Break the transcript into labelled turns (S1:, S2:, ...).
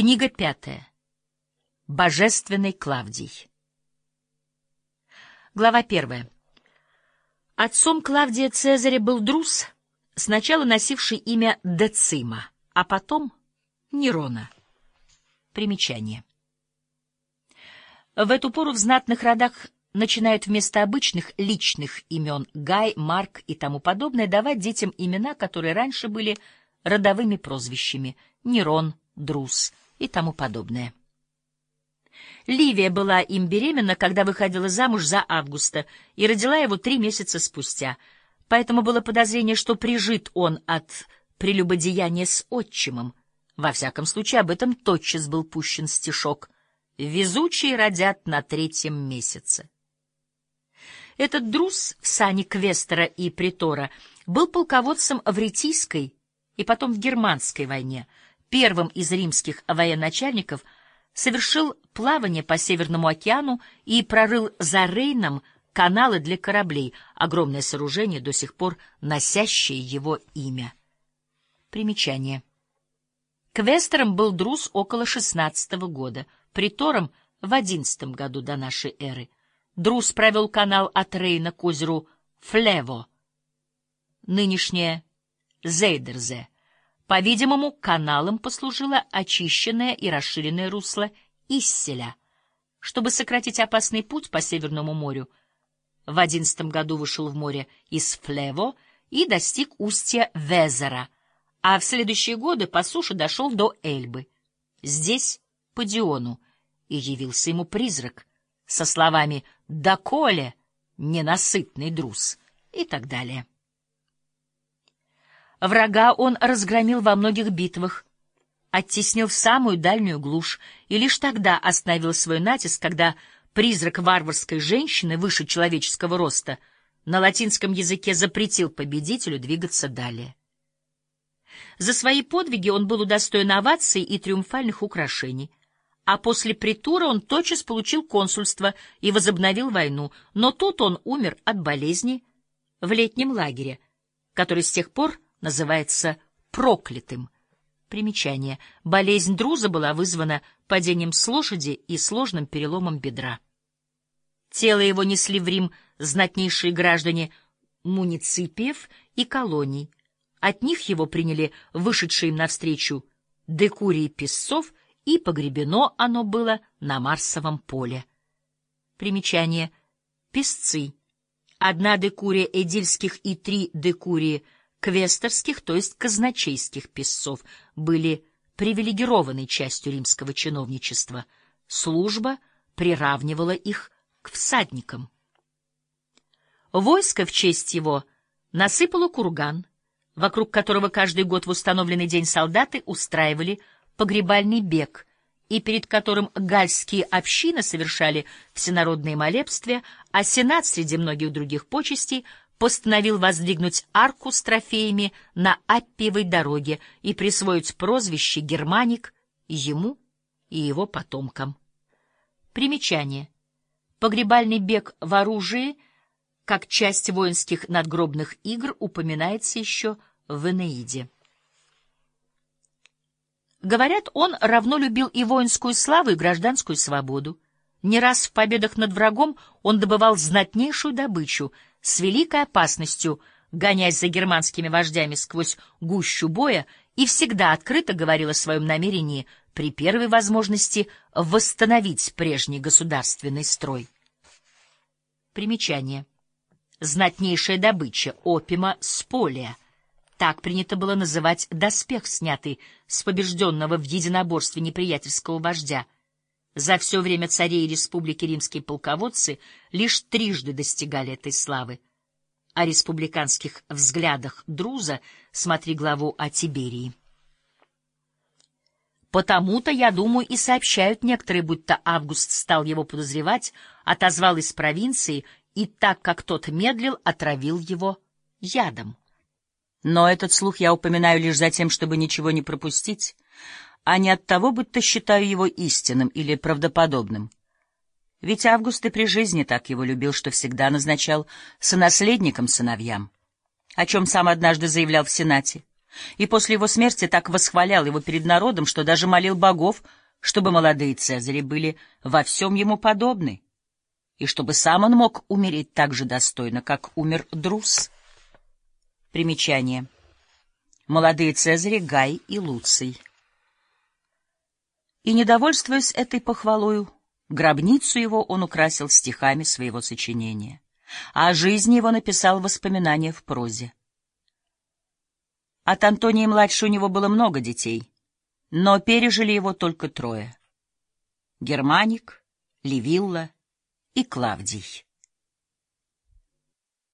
S1: Книга пятая. Божественный Клавдий. Глава первая. Отцом Клавдия Цезаря был Друс, сначала носивший имя Децима, а потом Нерона. Примечание. В эту пору в знатных родах начинают вместо обычных личных имен Гай, Марк и тому подобное давать детям имена, которые раньше были родовыми прозвищами — Нерон, Друс и тому подобное. Ливия была им беременна, когда выходила замуж за Августа, и родила его три месяца спустя, поэтому было подозрение, что прижит он от прелюбодеяния с отчимом. Во всяком случае, об этом тотчас был пущен стишок «Везучие родят на третьем месяце». Этот друз в Квестера и Притора был полководцем в Ретийской и потом в Германской войне — первым из римских военачальников, совершил плавание по Северному океану и прорыл за Рейном каналы для кораблей, огромное сооружение, до сих пор носящее его имя. Примечание. Квестером был Друз около XVI года, притором — в XI году до нашей эры. Друз провел канал от Рейна к озеру Флево, нынешнее Зейдерзе, по-видимому, каналом послужило очищенное и расширенное русло Исселя. Чтобы сократить опасный путь по Северному морю, в одиннадцатом году вышел в море из Флево и достиг устья Везера, а в следующие годы по суше дошел до Эльбы. Здесь, по Диону, и явился ему призрак со словами «Доколе, ненасытный друз» и так далее. Врага он разгромил во многих битвах, оттеснил в самую дальнюю глушь и лишь тогда остановил свой натиск, когда призрак варварской женщины выше человеческого роста на латинском языке запретил победителю двигаться далее. За свои подвиги он был удостоен оваций и триумфальных украшений, а после притура он тотчас получил консульство и возобновил войну, но тут он умер от болезни в летнем лагере, который с тех пор называется проклятым. Примечание. Болезнь Друза была вызвана падением с лошади и сложным переломом бедра. Тело его несли в Рим знатнейшие граждане муниципиев и колоний. От них его приняли вышедшие им навстречу декурии песцов, и погребено оно было на Марсовом поле. Примечание. Песцы. Одна декурия эдильских и три декурии — квесторских, то есть казначейских писцов, были привилегированной частью римского чиновничества. Служба приравнивала их к всадникам. Войско в честь его насыпало курган, вокруг которого каждый год в установленный день солдаты устраивали погребальный бег, и перед которым гальские общины совершали всенародные молебствия, а сенат среди многих других почестей постановил воздвигнуть арку с трофеями на Аппиевой дороге и присвоить прозвище «Германик» ему и его потомкам. Примечание. Погребальный бег в оружии, как часть воинских надгробных игр, упоминается еще в Энеиде. Говорят, он равно любил и воинскую славу, и гражданскую свободу. Не раз в победах над врагом он добывал знатнейшую добычу — с великой опасностью, гонясь за германскими вождями сквозь гущу боя, и всегда открыто говорил о своем намерении при первой возможности восстановить прежний государственный строй. Примечание. Знатнейшая добыча опима с поля. Так принято было называть доспех, снятый с побежденного в единоборстве неприятельского вождя — за все время царей республики римские полководцы лишь трижды достигали этой славы. О республиканских взглядах Друза смотри главу о Тиберии. Потому-то, я думаю, и сообщают некоторые, будто Август стал его подозревать, отозвал из провинции и, так как тот медлил, отравил его ядом. Но этот слух я упоминаю лишь за тем, чтобы ничего не пропустить, а не от того, будто считаю его истинным или правдоподобным. Ведь Август и при жизни так его любил, что всегда назначал сонаследником сыновьям, о чем сам однажды заявлял в Сенате. и после его смерти так восхвалял его перед народом, что даже молил богов, чтобы молодые Цезари были во всем ему подобны, и чтобы сам он мог умереть так же достойно, как умер Друс. Примечание. Молодые Цезари Гай и Луций. И, недовольствуясь этой похвалою, гробницу его он украсил стихами своего сочинения, а о жизни его написал воспоминания в прозе. От Антония-младшего у него было много детей, но пережили его только трое — Германик, Левилла и Клавдий.